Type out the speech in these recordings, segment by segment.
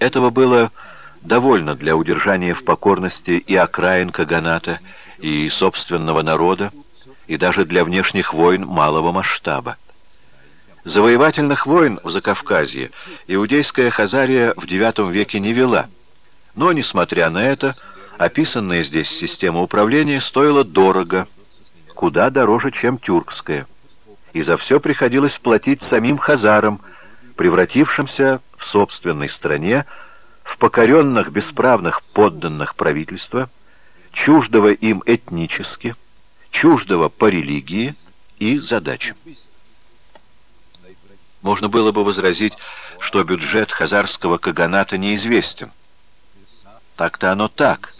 Этого было довольно для удержания в покорности и окраин Каганата, и собственного народа, и даже для внешних войн малого масштаба. Завоевательных войн в Закавказье иудейская Хазария в IX веке не вела, но, несмотря на это, описанная здесь система управления стоила дорого, куда дороже, чем тюркская, и за все приходилось платить самим хазарам, превратившимся в собственной стране в покоренных бесправных подданных правительства, чуждого им этнически, чуждого по религии и задачам. Можно было бы возразить, что бюджет хазарского каганата неизвестен. Так-то оно так,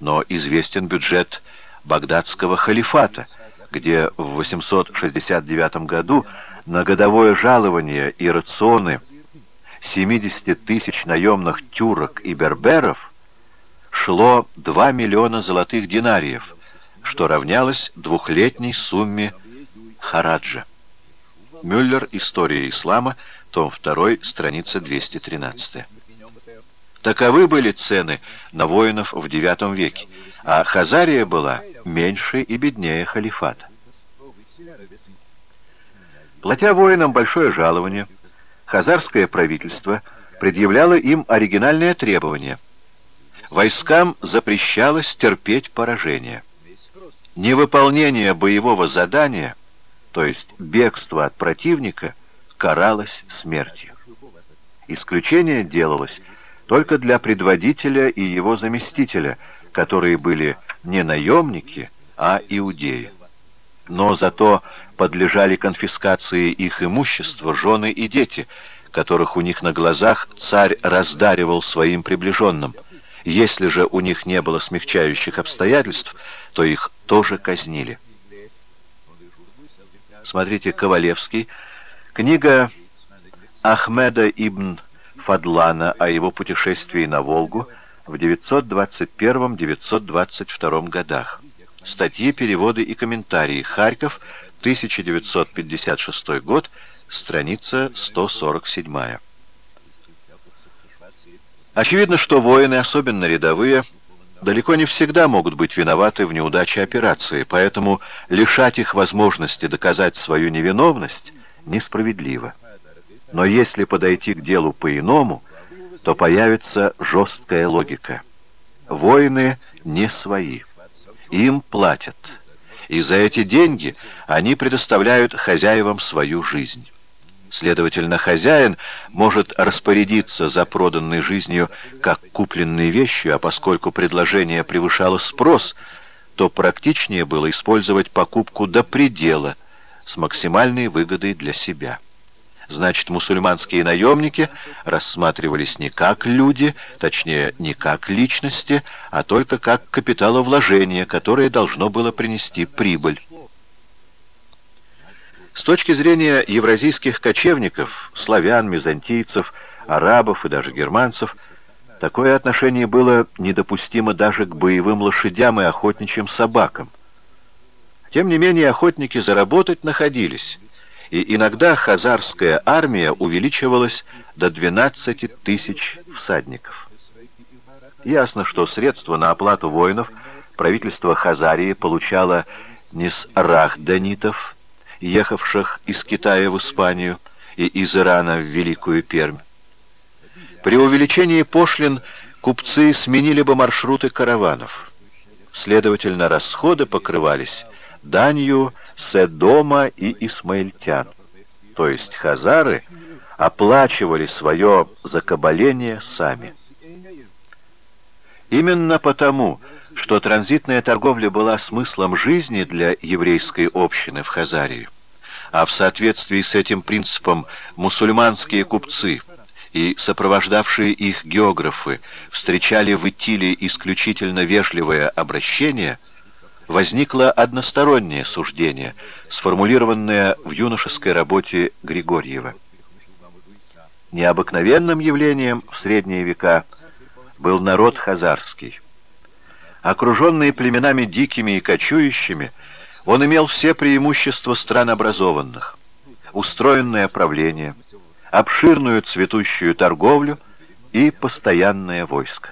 но известен бюджет багдадского халифата, где в 869 году на годовое жалование и рационы 70 тысяч наемных тюрок и берберов шло 2 миллиона золотых динариев, что равнялось двухлетней сумме хараджа. Мюллер «История ислама», том 2, страница 213. Таковы были цены на воинов в IX веке, а Хазария была меньше и беднее халифата. Платя воинам большое жалование, хазарское правительство предъявляло им оригинальное требование. Войскам запрещалось терпеть поражение. Невыполнение боевого задания – то есть бегство от противника, каралось смертью. Исключение делалось только для предводителя и его заместителя, которые были не наемники, а иудеи. Но зато подлежали конфискации их имущество жены и дети, которых у них на глазах царь раздаривал своим приближенным. Если же у них не было смягчающих обстоятельств, то их тоже казнили. Смотрите, Ковалевский. Книга Ахмеда ибн Фадлана о его путешествии на Волгу в 921-922 годах. Статьи, переводы и комментарии. Харьков, 1956 год, страница 147. Очевидно, что воины, особенно рядовые, далеко не всегда могут быть виноваты в неудаче операции, поэтому лишать их возможности доказать свою невиновность несправедливо. Но если подойти к делу по-иному, то появится жесткая логика. Воины не свои. Им платят. И за эти деньги они предоставляют хозяевам свою жизнь. Следовательно, хозяин может распорядиться за проданной жизнью как купленной вещью, а поскольку предложение превышало спрос, то практичнее было использовать покупку до предела с максимальной выгодой для себя. Значит, мусульманские наемники рассматривались не как люди, точнее, не как личности, а только как капиталовложение, которое должно было принести прибыль. С точки зрения евразийских кочевников, славян, мезонтийцев, арабов и даже германцев, такое отношение было недопустимо даже к боевым лошадям и охотничьим собакам. Тем не менее, охотники заработать находились, и иногда хазарская армия увеличивалась до 12 тысяч всадников. Ясно, что средства на оплату воинов правительство Хазарии получало не с рахданитов, ехавших из Китая в Испанию и из Ирана в Великую Пермь. При увеличении пошлин купцы сменили бы маршруты караванов. Следовательно, расходы покрывались данью Седома и Исмаильтян. То есть хазары оплачивали свое закабаление сами. Именно потому, что транзитная торговля была смыслом жизни для еврейской общины в Хазарии, а в соответствии с этим принципом мусульманские купцы и сопровождавшие их географы встречали в Итиле исключительно вежливое обращение, возникло одностороннее суждение, сформулированное в юношеской работе Григорьева. Необыкновенным явлением в средние века был народ хазарский. Окруженный племенами дикими и кочующими, он имел все преимущества стран образованных. Устроенное правление, обширную цветущую торговлю и постоянное войско.